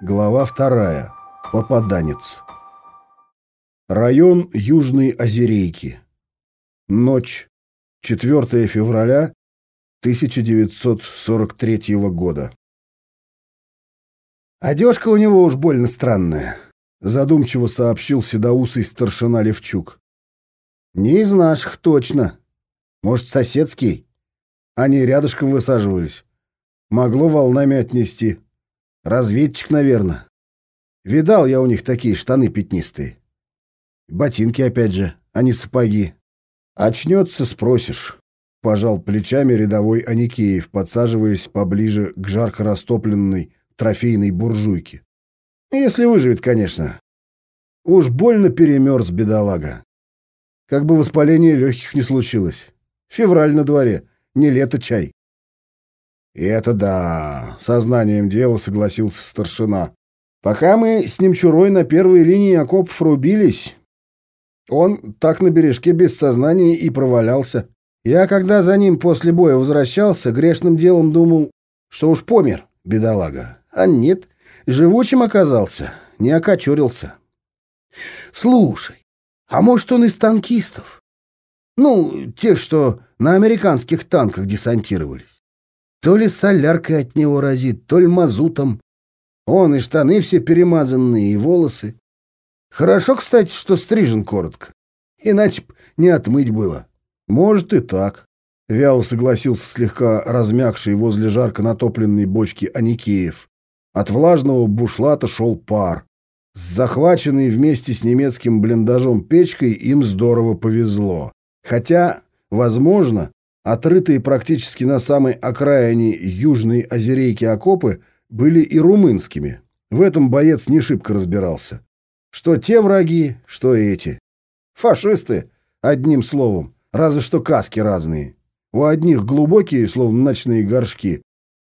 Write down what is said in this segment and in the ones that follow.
Глава вторая. Попаданец. Район Южной Озерейки. Ночь. 4 февраля 1943 года. «Одежка у него уж больно странная», — задумчиво сообщил седоусый старшина Левчук. «Не из наших, точно. Может, соседский? Они рядышком высаживались. Могло волнами отнести. Разведчик, наверное. Видал я у них такие штаны пятнистые. Ботинки опять же, а не сапоги. Очнется, спросишь. Пожал плечами рядовой Аникеев, подсаживаясь поближе к жарко растопленной трофейной буржуйке. Если выживет, конечно. Уж больно перемерз бедолага. Как бы воспаление легких не случилось. Февраль на дворе, не лето чай. И это да, сознанием дела согласился старшина. Пока мы с Немчурой на первой линии окопов рубились, он так на бережке без сознания и провалялся. Я, когда за ним после боя возвращался, грешным делом думал, что уж помер, бедолага. А нет, живучим оказался, не окочурился. Слушай, а может он из танкистов? Ну, тех, что на американских танках десантировались. То ли соляркой от него разит, то ли мазутом. Он и штаны все перемазанные, и волосы. Хорошо, кстати, что стрижен коротко. Иначе б не отмыть было. Может и так. Вяло согласился слегка размягший возле жарко натопленной бочки Аникеев. От влажного бушлата шел пар. С захваченной вместе с немецким блиндажом печкой им здорово повезло. Хотя, возможно, отрытые практически на самой окраине южной озерейки окопы были и румынскими. В этом боец не шибко разбирался. Что те враги, что эти. Фашисты, одним словом, разве что каски разные. У одних глубокие, словно ночные горшки,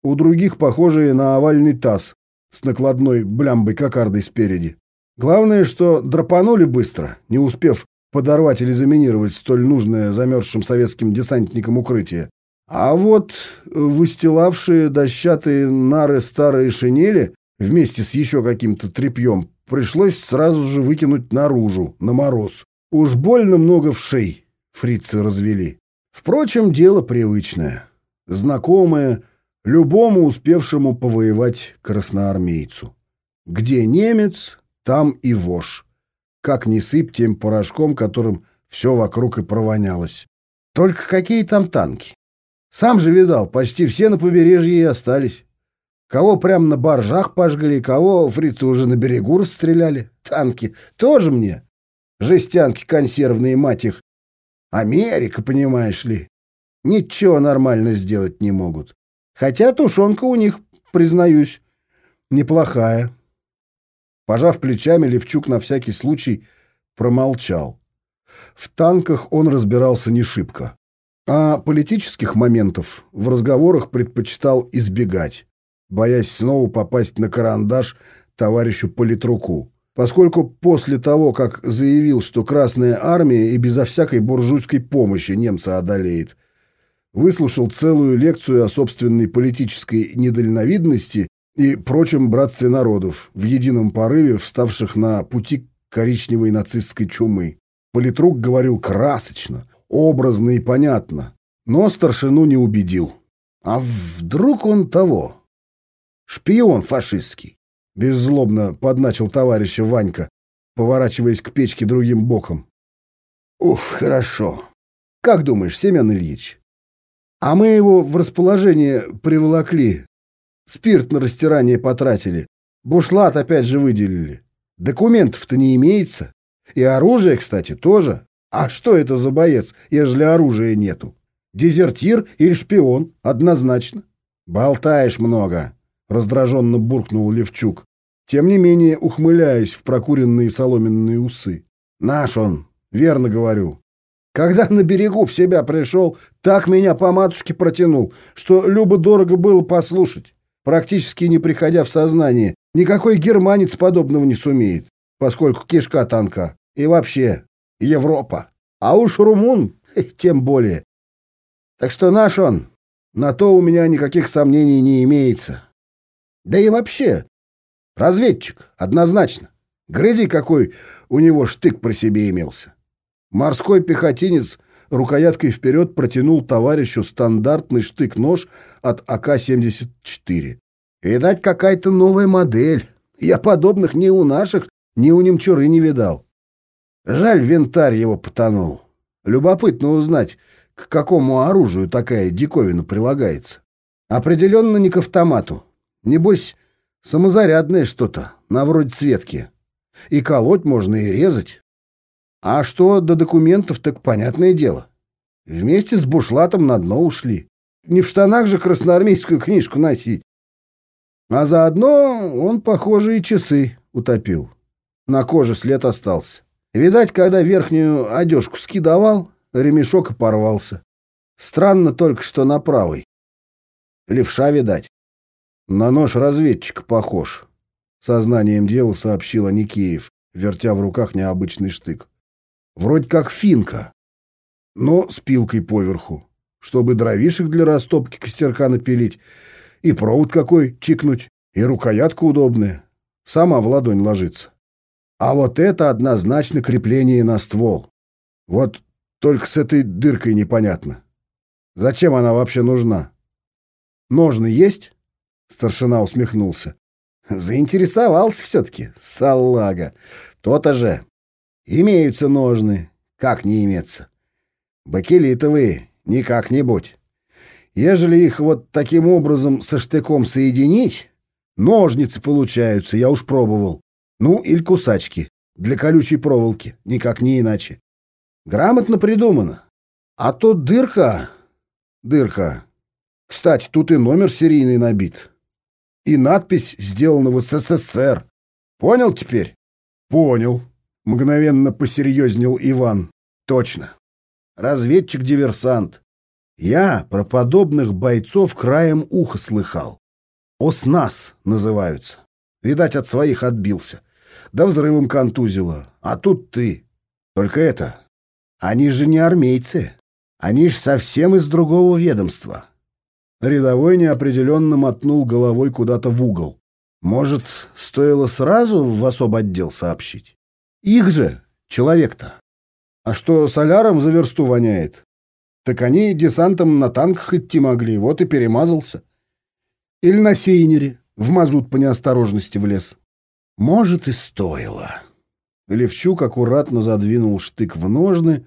у других похожие на овальный таз с накладной блямбой-кокардой спереди. Главное, что драпанули быстро, не успев подорвать или заминировать столь нужное замерзшим советским десантникам укрытие. А вот выстилавшие дощатые нары старые шинели вместе с еще каким-то тряпьем пришлось сразу же выкинуть наружу, на мороз. Уж больно много вшей фрицы развели. Впрочем, дело привычное, знакомое любому успевшему повоевать красноармейцу. Где немец, там и вошь. Как не сыпь тем порошком, которым все вокруг и провонялось. Только какие там танки? Сам же видал, почти все на побережье и остались. Кого прямо на баржах пожгли, кого фрицы уже на берегу расстреляли. Танки тоже мне. Жестянки консервные, мать их. Америка, понимаешь ли. Ничего нормально сделать не могут. Хотя тушенка у них, признаюсь, неплохая. Пожав плечами, Левчук на всякий случай промолчал. В танках он разбирался не шибко. А политических моментов в разговорах предпочитал избегать, боясь снова попасть на карандаш товарищу политруку. Поскольку после того, как заявил, что Красная Армия и безо всякой буржуйской помощи немца одолеет, выслушал целую лекцию о собственной политической недальновидности и прочем братстве народов, в едином порыве вставших на пути коричневой нацистской чумы. Политрук говорил красочно, образно и понятно, но старшину не убедил. А вдруг он того? Шпион фашистский. Беззлобно подначил товарища Ванька, поворачиваясь к печке другим боком. Уф, хорошо. Как думаешь, Семен Ильич? А мы его в расположение приволокли, Спирт на растирание потратили. Бушлат опять же выделили. Документов-то не имеется. И оружие, кстати, тоже. А что это за боец, ежели оружия нету? Дезертир или шпион? Однозначно. Болтаешь много, раздраженно буркнул Левчук, тем не менее ухмыляясь в прокуренные соломенные усы. Наш он, верно говорю. Когда на берегу в себя пришел, так меня по матушке протянул, что любо-дорого было послушать практически не приходя в сознание. Никакой германец подобного не сумеет, поскольку кишка танка. И вообще, Европа. А уж румун, тем более. Так что наш он. На то у меня никаких сомнений не имеется. Да и вообще, Разведчик, однозначно. Гляди, какой у него штык про себе имелся. Морской пехотинец рукояткой вперед протянул товарищу стандартный штык-нож от АК-74. Видать, какая-то новая модель. Я подобных ни у наших, ни у немчуры не видал. Жаль, винтарь его потонул. Любопытно узнать, к какому оружию такая диковина прилагается. Определенно не к автомату. Небось, самозарядное что-то, на вроде цветки. И колоть можно, и резать. А что до документов, так понятное дело. Вместе с бушлатом на дно ушли. Не в штанах же красноармейскую книжку носить. А заодно он, похоже, и часы утопил. На коже след остался. Видать, когда верхнюю одежку скидывал, ремешок и порвался. Странно только, что на правой. Левша, видать. На нож разведчика похож. Сознанием дела сообщил Аникеев, вертя в руках необычный штык. Вроде как финка, но с пилкой поверху, чтобы дровишек для растопки костерка напилить, и провод какой чикнуть, и рукоятка удобная. Сама в ладонь ложится. А вот это однозначно крепление на ствол. Вот только с этой дыркой непонятно. Зачем она вообще нужна? Ножны есть? Старшина усмехнулся. Заинтересовался все-таки, салага. То-то же. Имеются ножны. Как не иметься? Бакелитовые, не как-нибудь. Ежели их вот таким образом со штыком соединить, ножницы получаются, я уж пробовал. Ну, или кусачки. Для колючей проволоки, никак не иначе. Грамотно придумано. А то дырка... Дырка. Кстати, тут и номер серийный набит. И надпись сделана в СССР. Понял теперь? Понял. Мгновенно посерьезнел Иван. Точно. Разведчик-диверсант. Я про подобных бойцов краем уха слыхал. ОСНАС называются. Видать, от своих отбился. Да взрывом контузило. А тут ты. Только это... Они же не армейцы. Они ж совсем из другого ведомства. Рядовой неопределенно мотнул головой куда-то в угол. Может, стоило сразу в особо отдел сообщить? Их же, человек-то. А что соляром за версту воняет? Так они десантом на танках идти могли, вот и перемазался. Или на сейнере, в мазут по неосторожности влез. Может, и стоило. Левчук аккуратно задвинул штык в ножны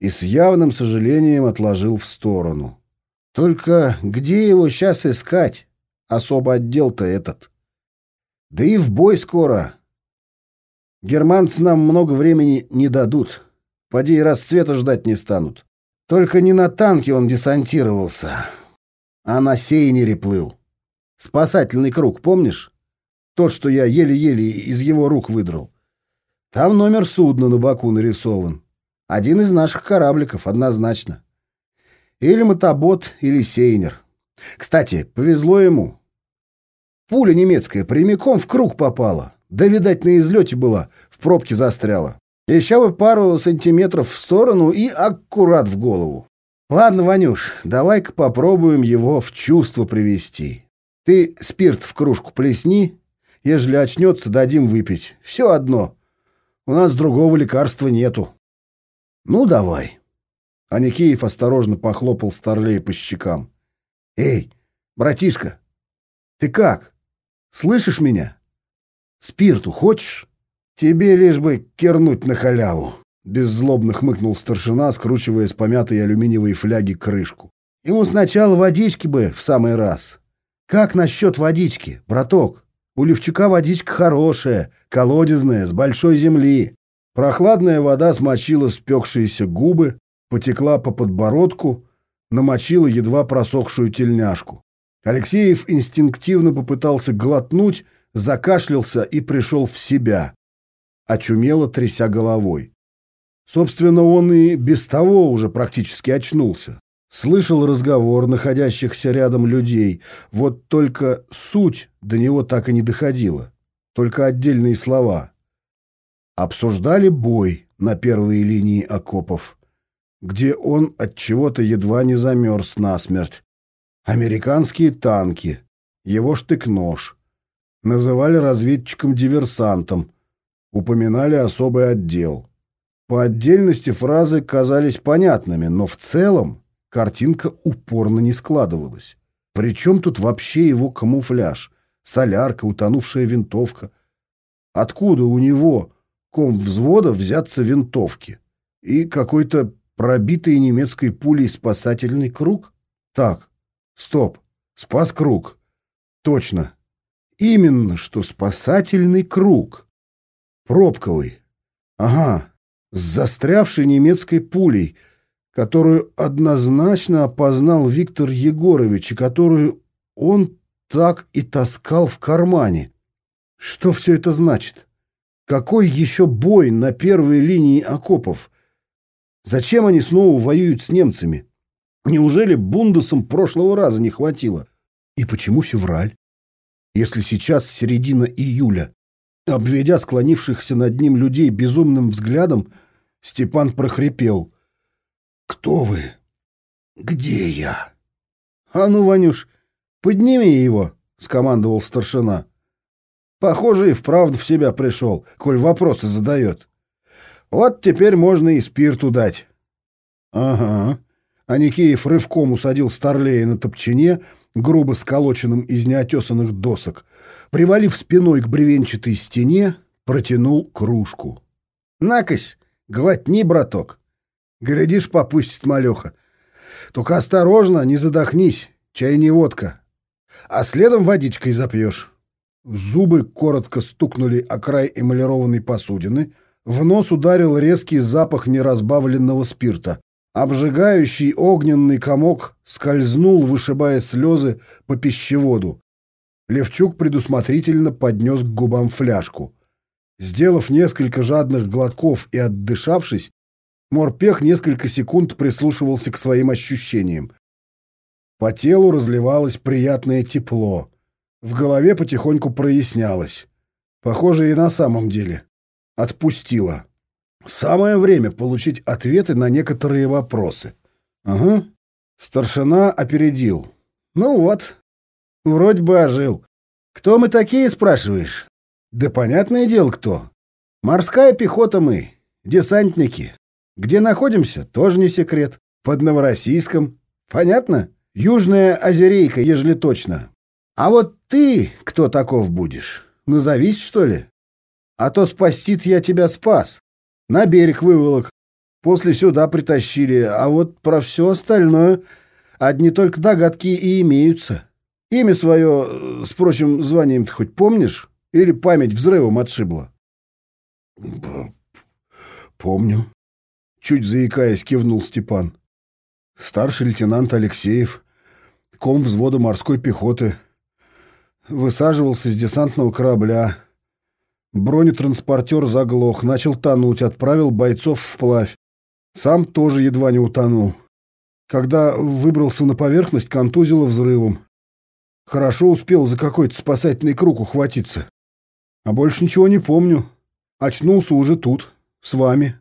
и с явным сожалением отложил в сторону. Только где его сейчас искать? Особо отдел-то этот. Да и в бой скоро. Германцы нам много времени не дадут. Поди и расцвета ждать не станут. Только не на танке он десантировался, а на сейнере плыл. Спасательный круг, помнишь? Тот, что я еле-еле из его рук выдрал. Там номер судна на боку нарисован. Один из наших корабликов, однозначно. Или мотобот, или сейнер. Кстати, повезло ему. Пуля немецкая прямиком в круг попала. Да, видать, на излете была, в пробке застряла. Еще бы пару сантиметров в сторону и аккурат в голову. Ладно, Ванюш, давай-ка попробуем его в чувство привести. Ты спирт в кружку плесни, ежели очнется, дадим выпить. Все одно. У нас другого лекарства нету. Ну, давай. Аникеев осторожно похлопал Старлей по щекам. «Эй, братишка, ты как? Слышишь меня? Спирту хочешь? Тебе лишь бы кернуть на халяву!» Беззлобно хмыкнул старшина, скручивая с помятой алюминиевой фляги крышку. «Ему сначала водички бы в самый раз. Как насчет водички, браток? У Левчука водичка хорошая, колодезная, с большой земли. Прохладная вода смочила спекшиеся губы, потекла по подбородку, намочила едва просохшую тельняшку. Алексеев инстинктивно попытался глотнуть, закашлялся и пришел в себя, очумело тряся головой. Собственно, он и без того уже практически очнулся. Слышал разговор находящихся рядом людей, вот только суть до него так и не доходила, только отдельные слова. Обсуждали бой на первой линии окопов где он от чего-то едва не замерз насмерть. Американские танки, его штык-нож. Называли разведчиком-диверсантом, упоминали особый отдел. По отдельности фразы казались понятными, но в целом картинка упорно не складывалась. Причем тут вообще его камуфляж? Солярка, утонувшая винтовка. Откуда у него, ком взвода, взяться винтовки? И какой-то пробитый немецкой пулей спасательный круг? Так, стоп, спас круг. Точно. Именно что спасательный круг. Пробковый. Ага, с застрявшей немецкой пулей, которую однозначно опознал Виктор Егорович и которую он так и таскал в кармане. Что все это значит? Какой еще бой на первой линии окопов? Зачем они снова воюют с немцами? Неужели бундесам прошлого раза не хватило? И почему февраль? Если сейчас середина июля. Обведя склонившихся над ним людей безумным взглядом, Степан прохрипел. «Кто вы? Где я?» «А ну, Ванюш, подними его!» — скомандовал старшина. «Похоже, и вправду в себя пришел, коль вопросы задает. Вот теперь можно и спирту дать». «Ага». Аникеев рывком усадил Старлея на топчине, грубо сколоченным из неотесанных досок, привалив спиной к бревенчатой стене, протянул кружку. «Накось, глотни, браток. Глядишь, попустит малеха. Только осторожно, не задохнись, чай не водка. А следом водичкой запьешь». Зубы коротко стукнули о край эмалированной посудины, в нос ударил резкий запах неразбавленного спирта. Обжигающий огненный комок скользнул, вышибая слезы по пищеводу. Левчук предусмотрительно поднес к губам фляжку. Сделав несколько жадных глотков и отдышавшись, Морпех несколько секунд прислушивался к своим ощущениям. По телу разливалось приятное тепло. В голове потихоньку прояснялось. Похоже, и на самом деле. Отпустило. Самое время получить ответы на некоторые вопросы. Ага. Старшина опередил. Ну вот. Вроде бы ожил. Кто мы такие, спрашиваешь? Да понятное дело, кто. Морская пехота мы. Десантники. Где находимся, тоже не секрет. Под Новороссийском. Понятно? Южная Озерейка, ежели точно. А вот ты кто таков будешь? Назовись, что ли? А то спасти я тебя спас. На берег выволок. После сюда притащили, а вот про все остальное одни только догадки и имеются. Имя свое э, с прочим званием ты хоть помнишь? Или память взрывом отшибла? Помню. Чуть заикаясь, кивнул Степан. Старший лейтенант Алексеев, ком взвода морской пехоты, высаживался с десантного корабля, Бронетранспортер заглох, начал тонуть, отправил бойцов вплавь. Сам тоже едва не утонул. Когда выбрался на поверхность, контузило взрывом. Хорошо успел за какой-то спасательный круг ухватиться. А больше ничего не помню. Очнулся уже тут, с вами.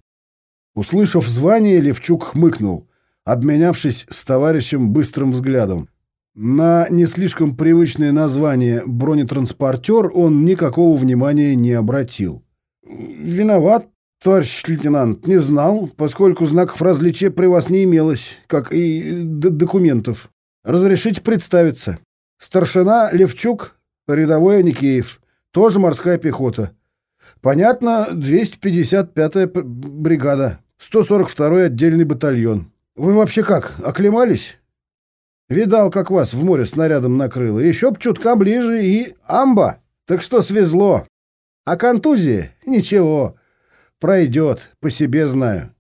Услышав звание, Левчук хмыкнул, обменявшись с товарищем быстрым взглядом. На не слишком привычное название «бронетранспортер» он никакого внимания не обратил. «Виноват, товарищ лейтенант, не знал, поскольку знаков различия при вас не имелось, как и документов. Разрешите представиться. Старшина Левчук, рядовой Аникеев, тоже морская пехота. Понятно, 255-я бригада, 142-й отдельный батальон. Вы вообще как, оклемались?» Видал, как вас в море снарядом накрыло. Еще б чутка ближе и амба. Так что свезло. А контузия? Ничего. Пройдет, по себе знаю.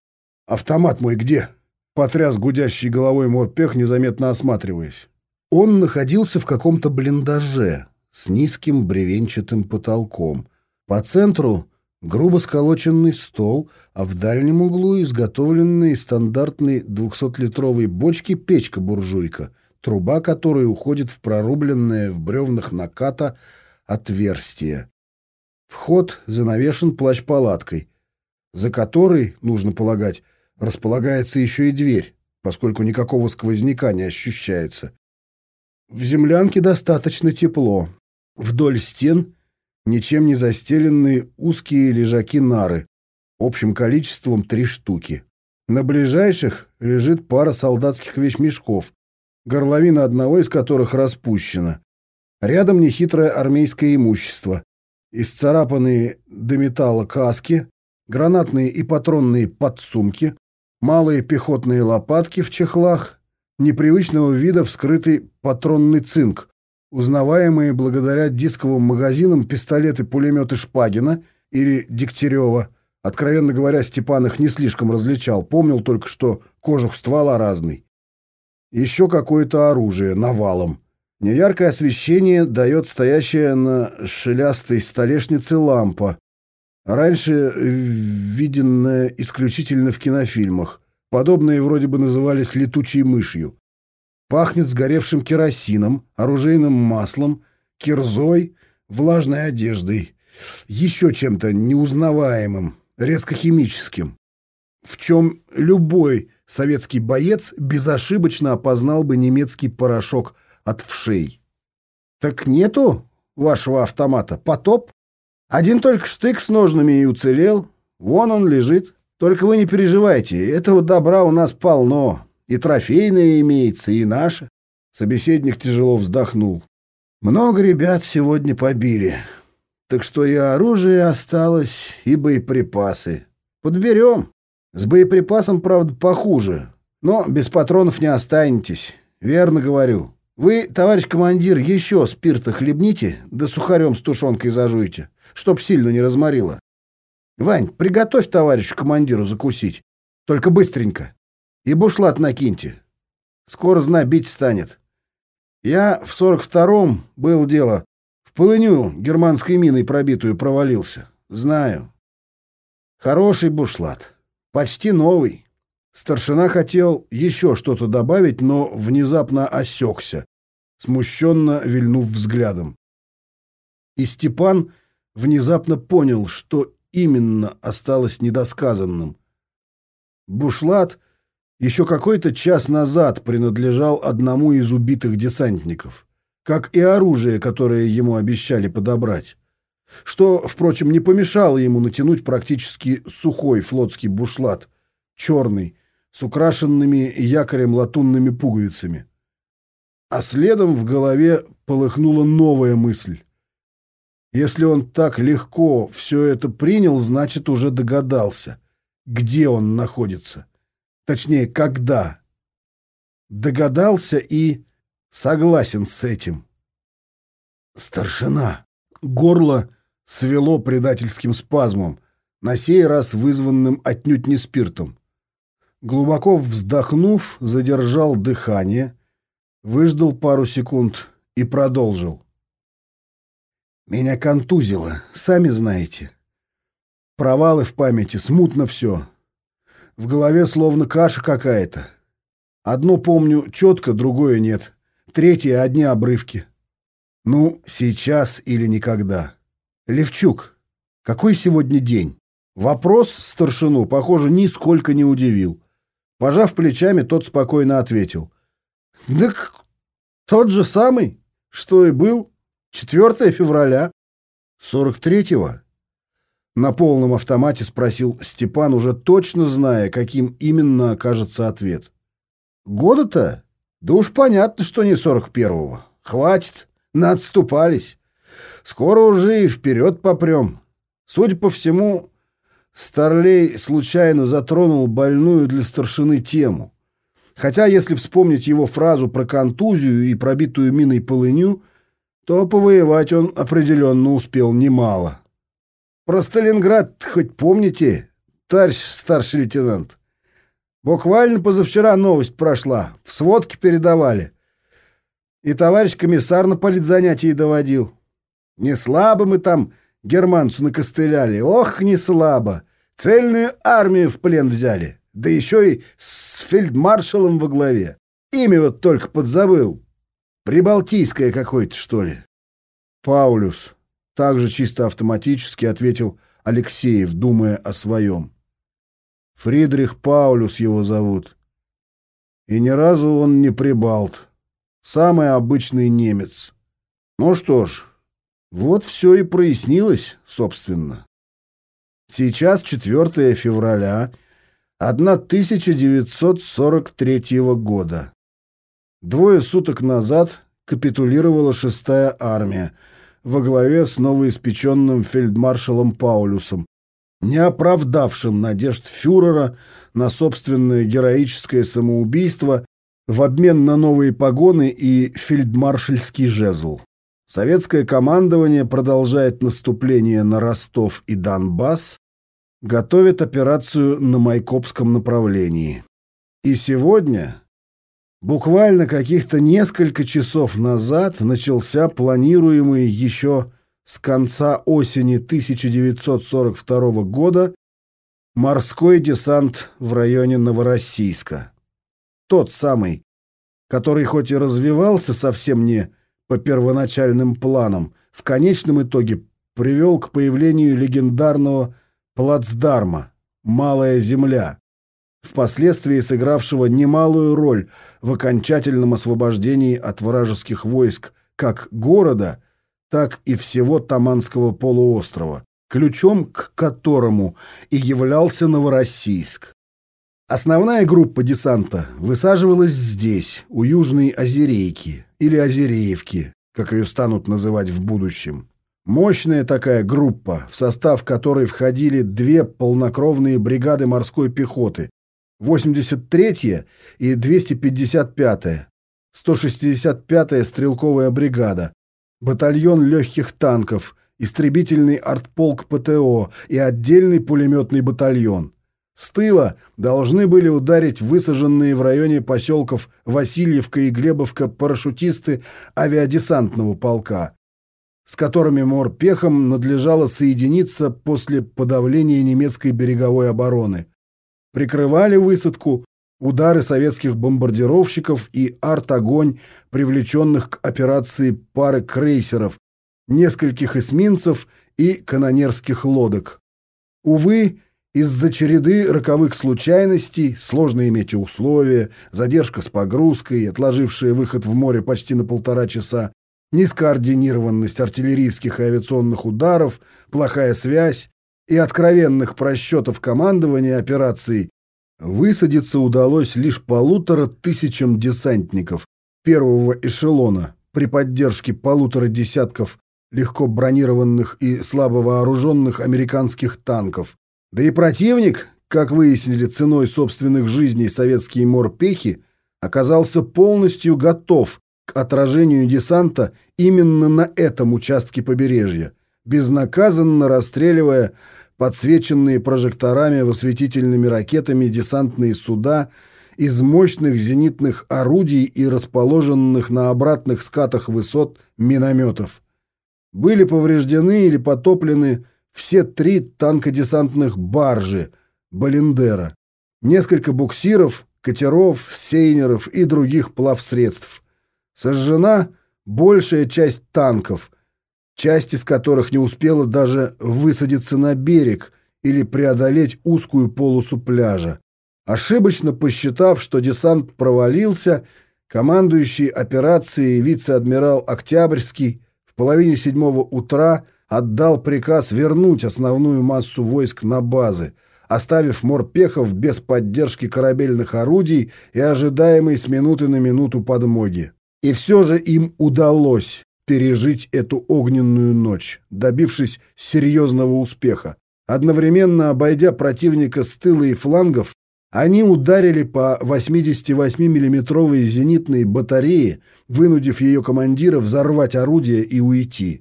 Автомат мой где? Потряс гудящей головой морпех, незаметно осматриваясь. Он находился в каком-то блиндаже с низким бревенчатым потолком. По центру грубо сколоченный стол, а в дальнем углу изготовленная из стандартной 200-литровой бочки печка-буржуйка, труба которой уходит в прорубленное в бревнах наката отверстие. Вход занавешен плащ-палаткой, за которой, нужно полагать, располагается еще и дверь, поскольку никакого сквозняка не ощущается. В землянке достаточно тепло. Вдоль стен ничем не застеленные узкие лежаки нары, общим количеством три штуки. На ближайших лежит пара солдатских вещмешков, горловина одного из которых распущена. Рядом нехитрое армейское имущество, исцарапанные до металла каски, гранатные и патронные подсумки, малые пехотные лопатки в чехлах, непривычного вида вскрытый патронный цинк, узнаваемые благодаря дисковым магазинам пистолеты-пулеметы Шпагина или Дегтярева. Откровенно говоря, Степан их не слишком различал, помнил только, что кожух ствола разный. Еще какое-то оружие навалом. Неяркое освещение дает стоящая на шелястой столешнице лампа, раньше виденная исключительно в кинофильмах. Подобные вроде бы назывались летучей мышью. Пахнет сгоревшим керосином, оружейным маслом, кирзой, влажной одеждой, еще чем-то неузнаваемым, резко химическим, в чем любой советский боец безошибочно опознал бы немецкий порошок от вшей. «Так нету вашего автомата? Потоп? Один только штык с ножными и уцелел. Вон он лежит. Только вы не переживайте, этого добра у нас полно. И трофейное имеется, и наше». Собеседник тяжело вздохнул. «Много ребят сегодня побили. Так что и оружие осталось, и боеприпасы. Подберем. С боеприпасом, правда, похуже. Но без патронов не останетесь. Верно говорю. Вы, товарищ командир, еще спирта хлебните, да сухарем с тушенкой зажуйте, чтоб сильно не разморило. Вань, приготовь товарищу командиру закусить. Только быстренько. И бушлат накиньте. Скоро зна бить станет. Я в сорок втором, был дело, в полыню германской миной пробитую провалился. Знаю. Хороший бушлат. Почти новый. Старшина хотел еще что-то добавить, но внезапно осекся, смущенно вильнув взглядом. И Степан внезапно понял, что именно осталось недосказанным. Бушлат еще какой-то час назад принадлежал одному из убитых десантников, как и оружие, которое ему обещали подобрать что, впрочем, не помешало ему натянуть практически сухой флотский бушлат, черный, с украшенными якорем латунными пуговицами. А следом в голове полыхнула новая мысль. Если он так легко все это принял, значит, уже догадался, где он находится. Точнее, когда. Догадался и согласен с этим. Старшина. Горло свело предательским спазмом, на сей раз вызванным отнюдь не спиртом. Глубоко вздохнув, задержал дыхание, выждал пару секунд и продолжил. Меня контузило, сами знаете. Провалы в памяти, смутно все. В голове словно каша какая-то. Одно помню четко, другое нет. Третье — одни обрывки. Ну, сейчас или никогда. Левчук, какой сегодня день? Вопрос старшину, похоже, нисколько не удивил. Пожав плечами, тот спокойно ответил. Так тот же самый, что и был. 4 февраля. 43-го? На полном автомате спросил Степан, уже точно зная, каким именно окажется ответ. Года-то? Да уж понятно, что не 41-го. Хватит, наотступались. Скоро уже и вперед попрем. Судя по всему, Старлей случайно затронул больную для старшины тему. Хотя, если вспомнить его фразу про контузию и пробитую миной полыню, то повоевать он определенно успел немало. Про Сталинград хоть помните, товарищ старший лейтенант? Буквально позавчера новость прошла, в сводке передавали. И товарищ комиссар на политзанятии доводил. Не слабо мы там германцу накостыляли. Ох, не слабо. Цельную армию в плен взяли. Да еще и с фельдмаршалом во главе. Имя вот только подзабыл. Прибалтийское какое-то, что ли. Паулюс. Также чисто автоматически ответил Алексеев, думая о своем. Фридрих Паулюс его зовут. И ни разу он не прибалт. Самый обычный немец. Ну что ж, Вот все и прояснилось, собственно. Сейчас 4 февраля 1943 года. Двое суток назад капитулировала шестая армия во главе с новоиспеченным фельдмаршалом Паулюсом, не оправдавшим надежд фюрера на собственное героическое самоубийство в обмен на новые погоны и фельдмаршальский жезл. Советское командование продолжает наступление на Ростов и Донбасс, готовит операцию на Майкопском направлении. И сегодня, буквально каких-то несколько часов назад, начался планируемый еще с конца осени 1942 года морской десант в районе Новороссийска. Тот самый, который хоть и развивался совсем не по первоначальным планам, в конечном итоге привел к появлению легендарного плацдарма «Малая земля», впоследствии сыгравшего немалую роль в окончательном освобождении от вражеских войск как города, так и всего Таманского полуострова, ключом к которому и являлся Новороссийск. Основная группа десанта высаживалась здесь, у Южной Озерейки, или Озереевки, как ее станут называть в будущем. Мощная такая группа, в состав которой входили две полнокровные бригады морской пехоты, 83-я и 255-я, 165-я стрелковая бригада, батальон легких танков, истребительный артполк ПТО и отдельный пулеметный батальон. С тыла должны были ударить высаженные в районе поселков Васильевка и Глебовка парашютисты авиадесантного полка, с которыми морпехам надлежало соединиться после подавления немецкой береговой обороны. Прикрывали высадку удары советских бомбардировщиков и арт-огонь, привлеченных к операции пары крейсеров, нескольких эсминцев и канонерских лодок. Увы, из-за череды роковых случайностей, сложные метеоусловия, задержка с погрузкой, отложившая выход в море почти на полтора часа, нескоординированность артиллерийских и авиационных ударов, плохая связь и откровенных просчетов командования операцией, высадиться удалось лишь полутора тысячам десантников первого эшелона при поддержке полутора десятков легко бронированных и слабо вооруженных американских танков. Да и противник, как выяснили ценой собственных жизней советские морпехи, оказался полностью готов к отражению десанта именно на этом участке побережья, безнаказанно расстреливая подсвеченные прожекторами высветительными ракетами десантные суда из мощных зенитных орудий и расположенных на обратных скатах высот минометов. Были повреждены или потоплены все три танкодесантных баржи «Балендера», несколько буксиров, катеров, сейнеров и других плавсредств. Сожжена большая часть танков, часть из которых не успела даже высадиться на берег или преодолеть узкую полосу пляжа. Ошибочно посчитав, что десант провалился, командующий операцией вице-адмирал Октябрьский в половине седьмого утра отдал приказ вернуть основную массу войск на базы, оставив морпехов без поддержки корабельных орудий и ожидаемой с минуты на минуту подмоги. И все же им удалось пережить эту огненную ночь, добившись серьезного успеха. Одновременно обойдя противника с тыла и флангов, они ударили по 88 миллиметровой зенитной батарее, вынудив ее командира взорвать орудие и уйти.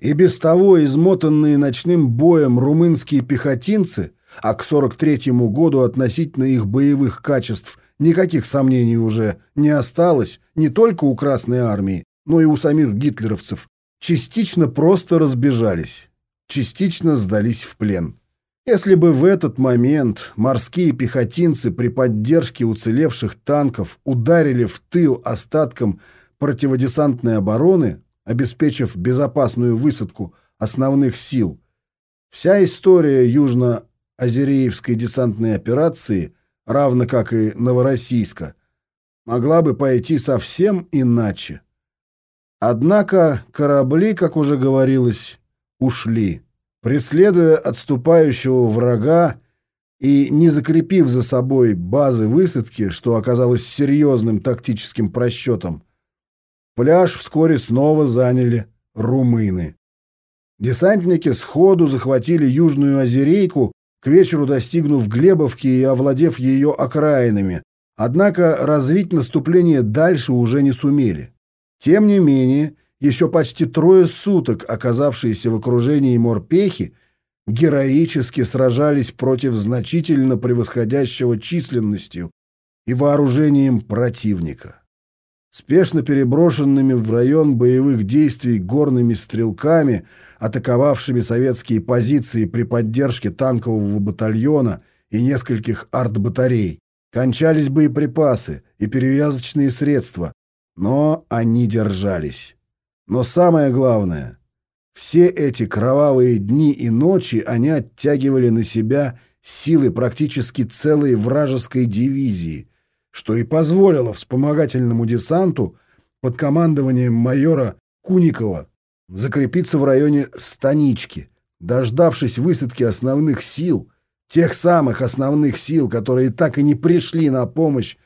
И без того измотанные ночным боем румынские пехотинцы, а к 43-му году относительно их боевых качеств никаких сомнений уже не осталось не только у Красной Армии, но и у самих гитлеровцев, частично просто разбежались, частично сдались в плен. Если бы в этот момент морские пехотинцы при поддержке уцелевших танков ударили в тыл остаткам противодесантной обороны, обеспечив безопасную высадку основных сил, вся история южно-азереевской десантной операции, равно как и Новороссийска, могла бы пойти совсем иначе. Однако корабли, как уже говорилось, ушли. Преследуя отступающего врага и не закрепив за собой базы высадки, что оказалось серьезным тактическим просчетом, пляж вскоре снова заняли румыны. Десантники сходу захватили Южную Озерейку, к вечеру достигнув Глебовки и овладев ее окраинами, однако развить наступление дальше уже не сумели. Тем не менее, еще почти трое суток оказавшиеся в окружении морпехи героически сражались против значительно превосходящего численностью и вооружением противника. Спешно переброшенными в район боевых действий горными стрелками, атаковавшими советские позиции при поддержке танкового батальона и нескольких артбатарей, кончались боеприпасы и перевязочные средства, но они держались. Но самое главное, все эти кровавые дни и ночи они оттягивали на себя силы практически целой вражеской дивизии, что и позволило вспомогательному десанту под командованием майора Куникова закрепиться в районе Станички, дождавшись высадки основных сил, тех самых основных сил, которые так и не пришли на помощь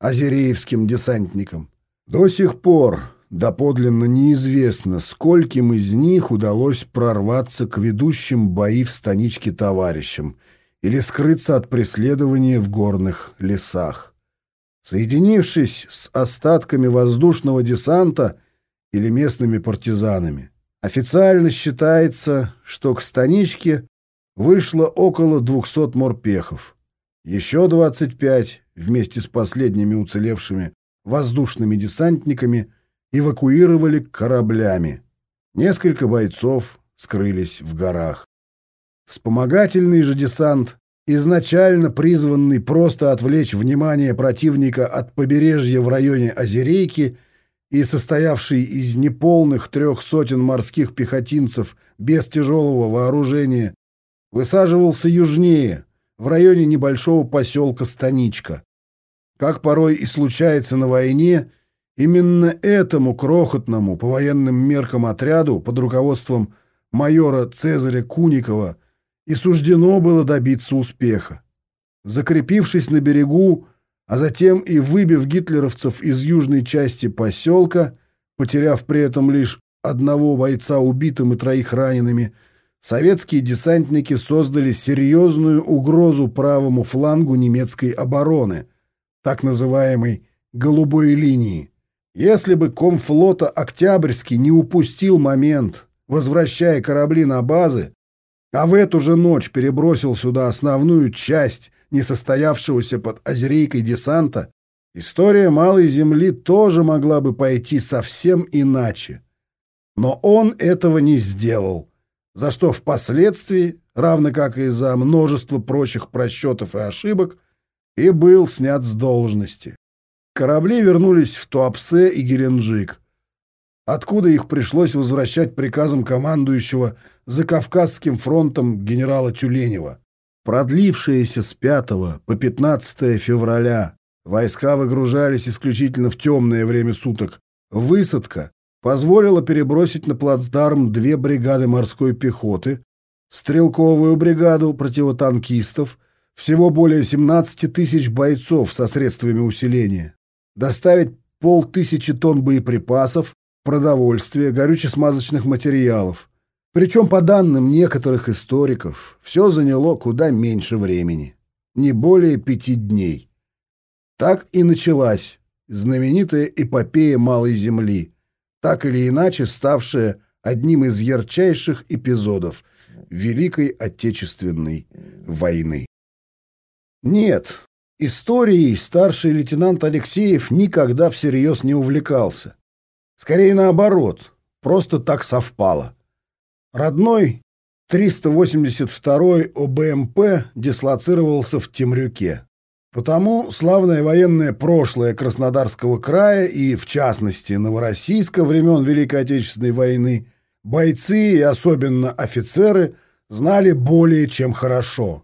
азереевским десантникам. До сих пор доподлинно неизвестно, скольким из них удалось прорваться к ведущим бои в станичке товарищам или скрыться от преследования в горных лесах. Соединившись с остатками воздушного десанта или местными партизанами, официально считается, что к станичке вышло около 200 морпехов. Еще 25 вместе с последними уцелевшими воздушными десантниками эвакуировали кораблями. Несколько бойцов скрылись в горах. Вспомогательный же десант, изначально призванный просто отвлечь внимание противника от побережья в районе Озерейки и состоявший из неполных трех сотен морских пехотинцев без тяжелого вооружения, высаживался южнее, в районе небольшого поселка Станичка. Как порой и случается на войне, именно этому крохотному по военным меркам отряду под руководством майора Цезаря Куникова и суждено было добиться успеха. Закрепившись на берегу, а затем и выбив гитлеровцев из южной части поселка, потеряв при этом лишь одного бойца убитым и троих ранеными, советские десантники создали серьезную угрозу правому флангу немецкой обороны – так называемой «голубой линии». Если бы комфлота Октябрьский не упустил момент, возвращая корабли на базы, а в эту же ночь перебросил сюда основную часть несостоявшегося под озерейкой десанта, история Малой Земли тоже могла бы пойти совсем иначе. Но он этого не сделал, за что впоследствии, равно как и за множество прочих просчетов и ошибок, и был снят с должности. Корабли вернулись в Туапсе и Геленджик, откуда их пришлось возвращать приказом командующего Закавказским фронтом генерала Тюленева. Продлившиеся с 5 по 15 февраля войска выгружались исключительно в темное время суток. Высадка позволила перебросить на плацдарм две бригады морской пехоты, стрелковую бригаду противотанкистов всего более 17 тысяч бойцов со средствами усиления. Доставить полтысячи тонн боеприпасов, продовольствия, горюче-смазочных материалов. Причем, по данным некоторых историков, все заняло куда меньше времени. Не более пяти дней. Так и началась знаменитая эпопея Малой Земли, так или иначе ставшая одним из ярчайших эпизодов Великой Отечественной войны. Нет, историей старший лейтенант Алексеев никогда всерьез не увлекался. Скорее наоборот, просто так совпало. Родной 382-й ОБМП дислоцировался в Темрюке. Потому славное военное прошлое Краснодарского края и, в частности, Новороссийска времен Великой Отечественной войны бойцы и особенно офицеры знали более чем хорошо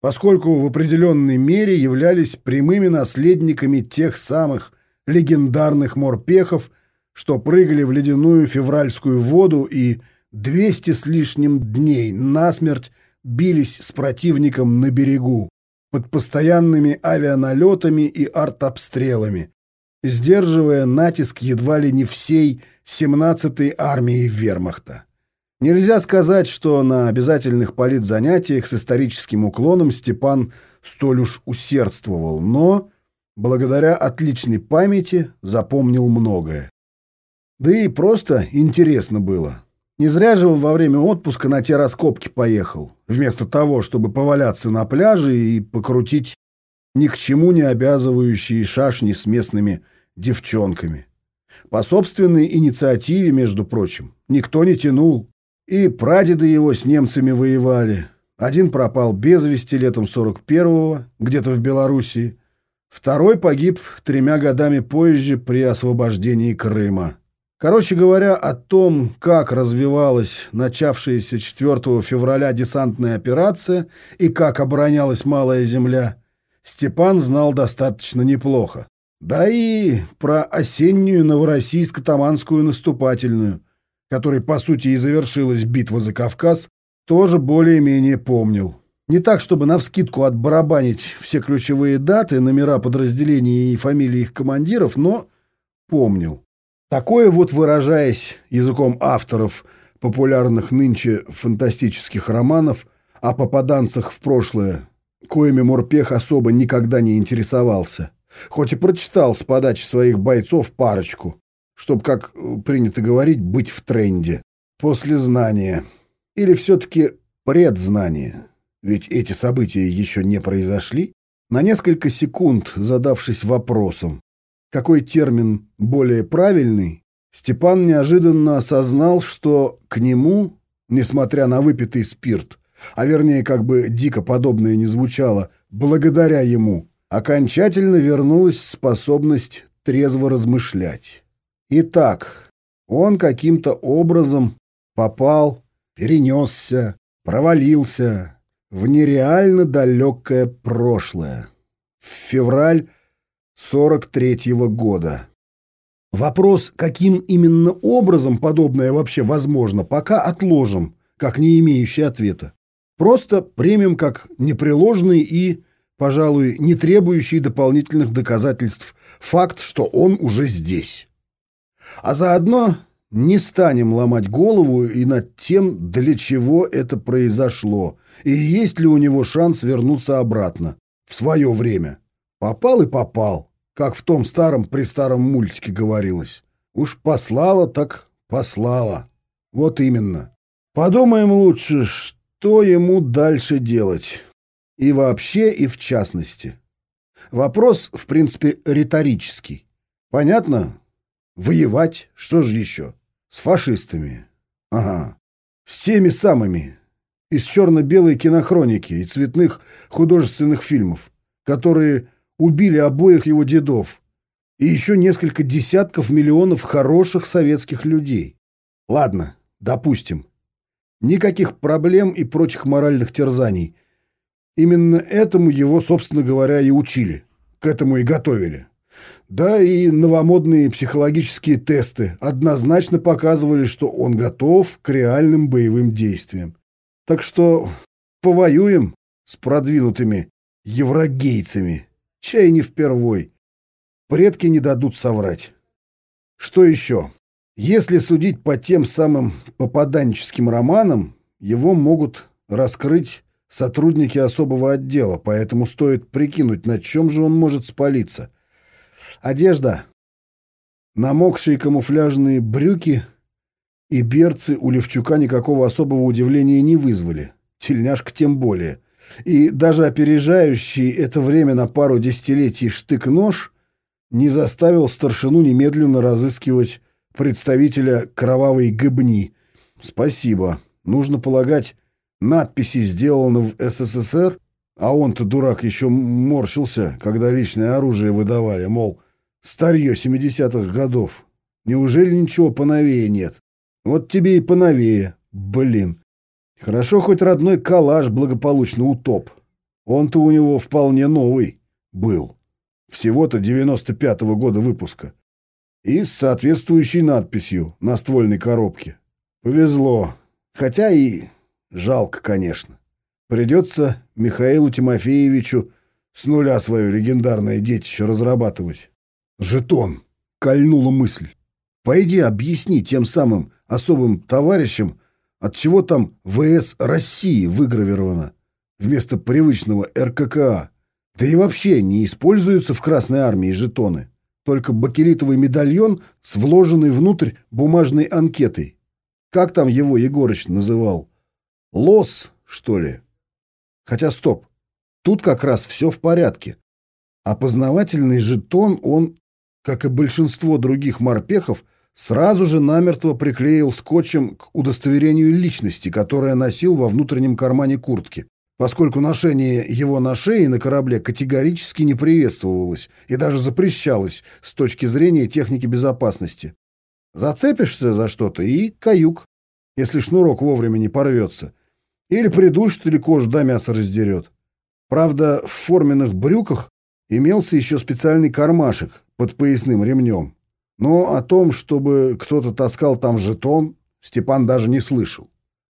поскольку в определенной мере являлись прямыми наследниками тех самых легендарных морпехов, что прыгали в ледяную февральскую воду и 200 с лишним дней насмерть бились с противником на берегу под постоянными авианалетами и артобстрелами, сдерживая натиск едва ли не всей 17-й армии вермахта. Нельзя сказать, что на обязательных политзанятиях с историческим уклоном Степан столь уж усердствовал, но, благодаря отличной памяти, запомнил многое. Да и просто интересно было. Не зря же он во время отпуска на те раскопки поехал, вместо того, чтобы поваляться на пляже и покрутить ни к чему не обязывающие шашни с местными девчонками. По собственной инициативе, между прочим, никто не тянул. И прадеды его с немцами воевали. Один пропал без вести летом 41-го, где-то в Белоруссии. Второй погиб тремя годами позже при освобождении Крыма. Короче говоря, о том, как развивалась начавшаяся 4 февраля десантная операция и как оборонялась Малая Земля, Степан знал достаточно неплохо. Да и про осеннюю новороссийско-таманскую наступательную – которой, по сути, и завершилась битва за Кавказ, тоже более-менее помнил. Не так, чтобы навскидку отбарабанить все ключевые даты, номера подразделений и фамилии их командиров, но помнил. Такое вот, выражаясь языком авторов популярных нынче фантастических романов о попаданцах в прошлое, коими Морпех особо никогда не интересовался, хоть и прочитал с подачи своих бойцов парочку, чтобы, как принято говорить, быть в тренде. После знания. Или все-таки предзнание. Ведь эти события еще не произошли. На несколько секунд, задавшись вопросом, какой термин более правильный, Степан неожиданно осознал, что к нему, несмотря на выпитый спирт, а вернее, как бы дико подобное не звучало, благодаря ему, окончательно вернулась способность трезво размышлять. Итак, он каким-то образом попал, перенесся, провалился в нереально далекое прошлое. В февраль 43-го года. Вопрос, каким именно образом подобное вообще возможно, пока отложим, как не имеющий ответа. Просто примем как непреложный и, пожалуй, не требующий дополнительных доказательств факт, что он уже здесь. А заодно не станем ломать голову и над тем, для чего это произошло, и есть ли у него шанс вернуться обратно, в свое время. Попал и попал, как в том старом-престаром мультике говорилось. Уж послала так послала. Вот именно. Подумаем лучше, что ему дальше делать. И вообще, и в частности. Вопрос, в принципе, риторический. Понятно, Воевать? Что же еще? С фашистами. Ага. С теми самыми. Из черно-белой кинохроники и цветных художественных фильмов, которые убили обоих его дедов. И еще несколько десятков миллионов хороших советских людей. Ладно, допустим. Никаких проблем и прочих моральных терзаний. Именно этому его, собственно говоря, и учили. К этому и готовили. Да и новомодные психологические тесты однозначно показывали, что он готов к реальным боевым действиям. Так что повоюем с продвинутыми еврогейцами. Чай не впервой. Предки не дадут соврать. Что еще? Если судить по тем самым попаданческим романам, его могут раскрыть сотрудники особого отдела, поэтому стоит прикинуть, на чем же он может спалиться – Одежда. Намокшие камуфляжные брюки и берцы у Левчука никакого особого удивления не вызвали. Тельняшка тем более. И даже опережающий это время на пару десятилетий штык-нож не заставил старшину немедленно разыскивать представителя кровавой гыбни. Спасибо. Нужно полагать, надписи сделаны в СССР, а он-то, дурак, еще морщился, когда личное оружие выдавали, мол, Старье семидесятых годов. Неужели ничего поновее нет? Вот тебе и поновее, блин. Хорошо, хоть родной калаш благополучно утоп. Он-то у него вполне новый был. Всего-то девяносто пятого года выпуска. и с соответствующей надписью на ствольной коробке. Повезло. Хотя и жалко, конечно. Придется Михаилу Тимофеевичу с нуля свое легендарное детище разрабатывать. Жетон. Кольнула мысль. Пойди объясни тем самым особым товарищам, от чего там ВС России выгравировано вместо привычного РККА. Да и вообще не используются в Красной Армии жетоны. Только бакелитовый медальон с вложенной внутрь бумажной анкетой. Как там его Егорыч называл? Лос, что ли? Хотя стоп. Тут как раз все в порядке. Опознавательный жетон он, как и большинство других морпехов, сразу же намертво приклеил скотчем к удостоверению личности, которое носил во внутреннем кармане куртки, поскольку ношение его на шее на корабле категорически не приветствовалось и даже запрещалось с точки зрения техники безопасности. Зацепишься за что-то и каюк, если шнурок вовремя не порвется. Или придушит, или кожу до мяса раздерет. Правда, в форменных брюках имелся еще специальный кармашек под поясным ремнем. Но о том, чтобы кто-то таскал там жетон, Степан даже не слышал.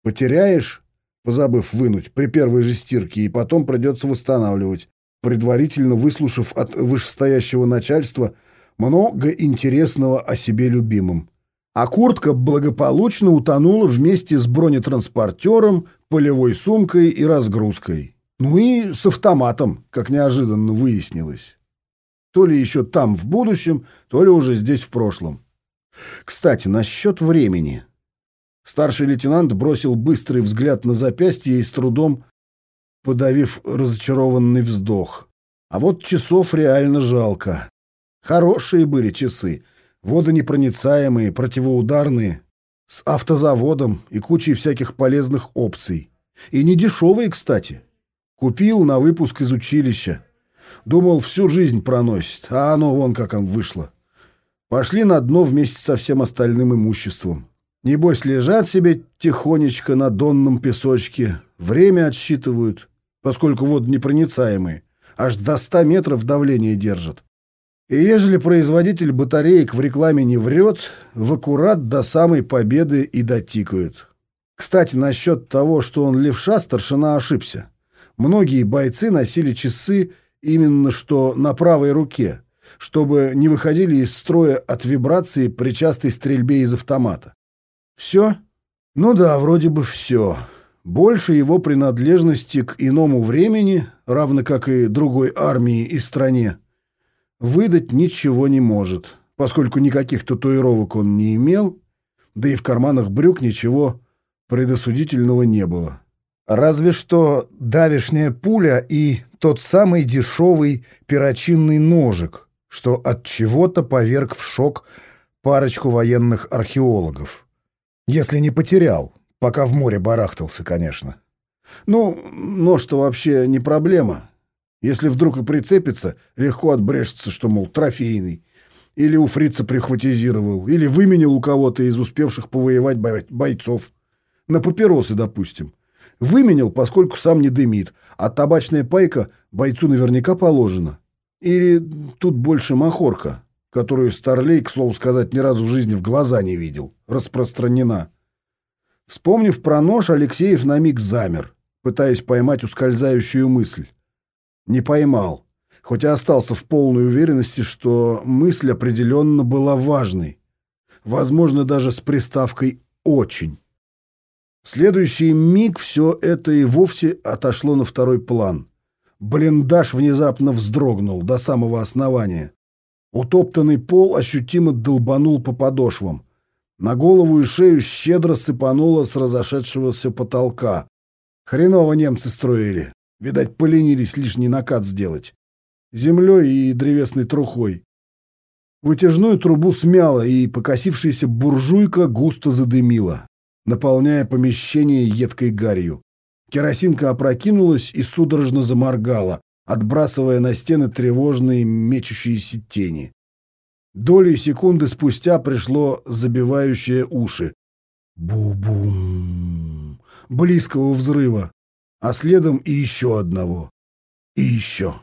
Потеряешь, позабыв вынуть при первой же стирке, и потом придется восстанавливать, предварительно выслушав от вышестоящего начальства много интересного о себе любимом. А куртка благополучно утонула вместе с бронетранспортером, полевой сумкой и разгрузкой. Ну и с автоматом, как неожиданно выяснилось. То ли еще там в будущем, то ли уже здесь в прошлом. Кстати, насчет времени. Старший лейтенант бросил быстрый взгляд на запястье и с трудом, подавив разочарованный вздох. А вот часов реально жалко. Хорошие были часы. Водонепроницаемые, противоударные, с автозаводом и кучей всяких полезных опций. И не дешевые, кстати. Купил на выпуск из училища. Думал, всю жизнь проносит, а оно вон как он вышло. Пошли на дно вместе со всем остальным имуществом. Небось, лежат себе тихонечко на донном песочке, время отсчитывают, поскольку водонепроницаемые, аж до ста метров давление держат. И ежели производитель батареек в рекламе не врет, в аккурат до самой победы и дотикают. Кстати, насчет того, что он левша, старшина ошибся. Многие бойцы носили часы именно что на правой руке, чтобы не выходили из строя от вибрации при частой стрельбе из автомата. Все? Ну да, вроде бы все. Больше его принадлежности к иному времени, равно как и другой армии и стране, выдать ничего не может, поскольку никаких татуировок он не имел, да и в карманах брюк ничего предосудительного не было. Разве что давишняя пуля и тот самый дешевый перочинный ножик, что от чего-то поверг в шок парочку военных археологов. Если не потерял, пока в море барахтался, конечно. Ну, нож-то вообще не проблема. Если вдруг и прицепится, легко отбрешется, что, мол, трофейный. Или у фрица прихватизировал, или выменил у кого-то из успевших повоевать бойцов. На папиросы, допустим. Выменил, поскольку сам не дымит, а табачная пайка бойцу наверняка положена. Или тут больше махорка, которую Старлей, к слову сказать, ни разу в жизни в глаза не видел, распространена. Вспомнив про нож, Алексеев на миг замер, пытаясь поймать ускользающую мысль. Не поймал, хоть и остался в полной уверенности, что мысль определенно была важной. Возможно, даже с приставкой «очень». В следующий миг все это и вовсе отошло на второй план. Блиндаж внезапно вздрогнул до самого основания. Утоптанный пол ощутимо долбанул по подошвам. На голову и шею щедро сыпануло с разошедшегося потолка. Хреново немцы строили. Видать, поленились лишний накат сделать. Землей и древесной трухой. Вытяжную трубу смяло, и покосившаяся буржуйка густо задымила, наполняя помещение едкой гарью. Керосинка опрокинулась и судорожно заморгала, отбрасывая на стены тревожные мечущиеся тени. Доли секунды спустя пришло забивающее уши. Бу-бум! Близкого взрыва, а следом и еще одного. И еще.